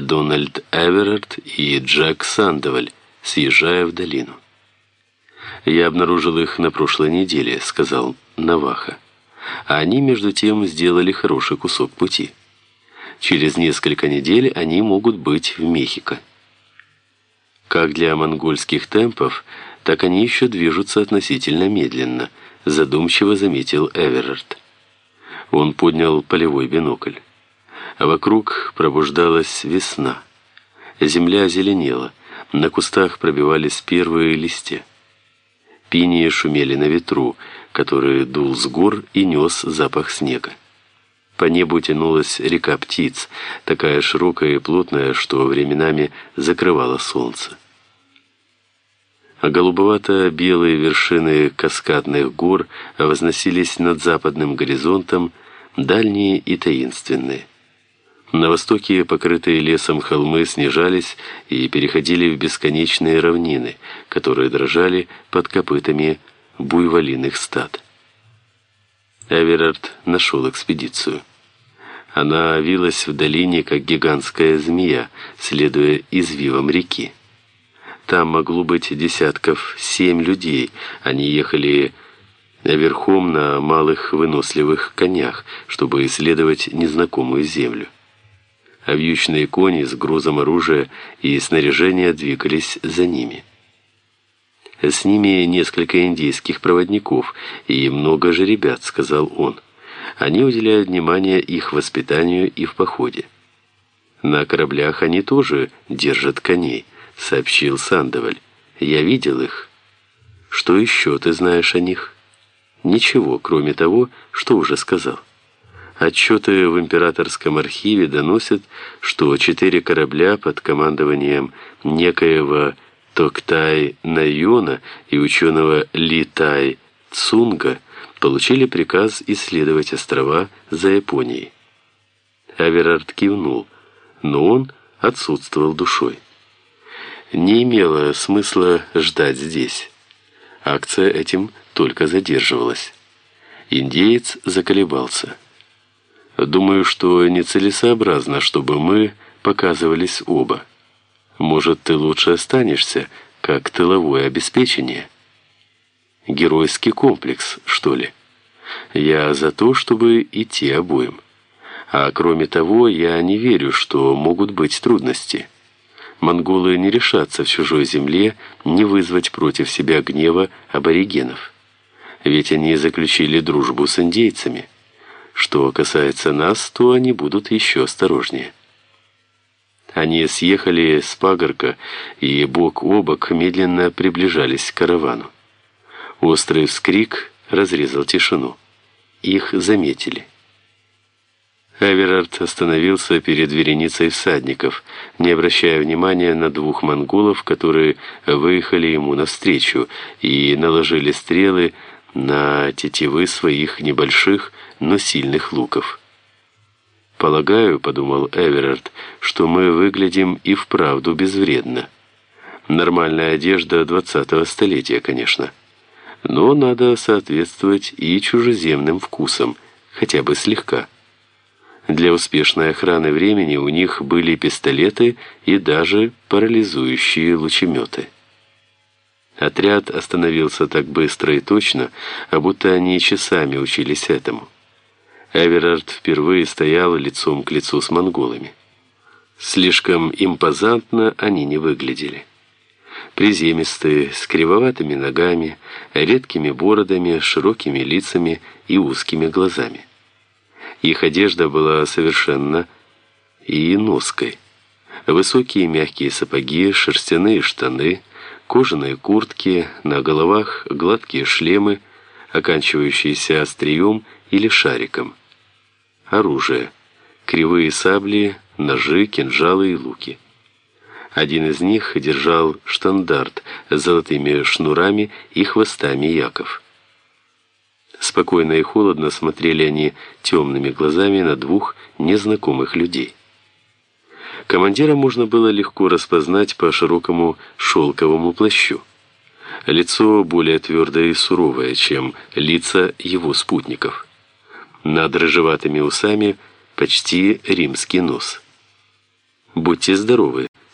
Дональд Эверард и Джек Сандоваль, съезжая в долину. «Я обнаружил их на прошлой неделе», — сказал Наваха. А они, между тем, сделали хороший кусок пути. Через несколько недель они могут быть в Мехико. Как для монгольских темпов, так они еще движутся относительно медленно, задумчиво заметил Эверард. Он поднял полевой бинокль. А вокруг пробуждалась весна. Земля зеленела, на кустах пробивались первые листья. Пинии шумели на ветру, который дул с гор и нес запах снега. По небу тянулась река птиц, такая широкая и плотная, что временами закрывала солнце. А голубовато-белые вершины каскадных гор возносились над западным горизонтом, дальние и таинственные. На востоке покрытые лесом холмы снижались и переходили в бесконечные равнины, которые дрожали под копытами буйволиных стад. Эверард нашел экспедицию. Она вилась в долине, как гигантская змея, следуя извивам реки. Там могло быть десятков семь людей. Они ехали верхом на малых выносливых конях, чтобы исследовать незнакомую землю а вьючные кони с грузом оружия и снаряжения двигались за ними. «С ними несколько индийских проводников и много же ребят», — сказал он. «Они уделяют внимание их воспитанию и в походе». «На кораблях они тоже держат коней», — сообщил Сандоваль. «Я видел их». «Что еще ты знаешь о них?» «Ничего, кроме того, что уже сказал». Отчеты в императорском архиве доносят, что четыре корабля под командованием некоего Токтай Найона и ученого Литай Цунга получили приказ исследовать острова за Японией. Аверард кивнул, но он отсутствовал душой. Не имело смысла ждать здесь. Акция этим только задерживалась. Индеец заколебался. Думаю, что нецелесообразно, чтобы мы показывались оба. Может, ты лучше останешься, как тыловое обеспечение? Геройский комплекс, что ли? Я за то, чтобы идти обоим. А кроме того, я не верю, что могут быть трудности. Монголы не решатся в чужой земле не вызвать против себя гнева аборигенов. Ведь они заключили дружбу с индейцами. Что касается нас, то они будут еще осторожнее. Они съехали с пагорка и бок о бок медленно приближались к каравану. Острый вскрик разрезал тишину. Их заметили. Эверард остановился перед вереницей всадников, не обращая внимания на двух монголов, которые выехали ему навстречу и наложили стрелы на тетивы своих небольших, но сильных луков. «Полагаю, — подумал Эверард, — что мы выглядим и вправду безвредно. Нормальная одежда двадцатого столетия, конечно. Но надо соответствовать и чужеземным вкусам, хотя бы слегка. Для успешной охраны времени у них были пистолеты и даже парализующие лучеметы. Отряд остановился так быстро и точно, а будто они часами учились этому. Эверард впервые стоял лицом к лицу с монголами. Слишком импозантно они не выглядели. Приземистые, с кривоватыми ногами, редкими бородами, широкими лицами и узкими глазами. Их одежда была совершенно и ноской. Высокие мягкие сапоги, шерстяные штаны, кожаные куртки, на головах гладкие шлемы, оканчивающиеся острием или шариком оружие, кривые сабли, ножи, кинжалы и луки. Один из них держал штандарт с золотыми шнурами и хвостами яков. Спокойно и холодно смотрели они темными глазами на двух незнакомых людей. Командира можно было легко распознать по широкому шелковому плащу. Лицо более твердое и суровое, чем лица его спутников. Над рыжеватыми усами почти римский нос. Будьте здоровы!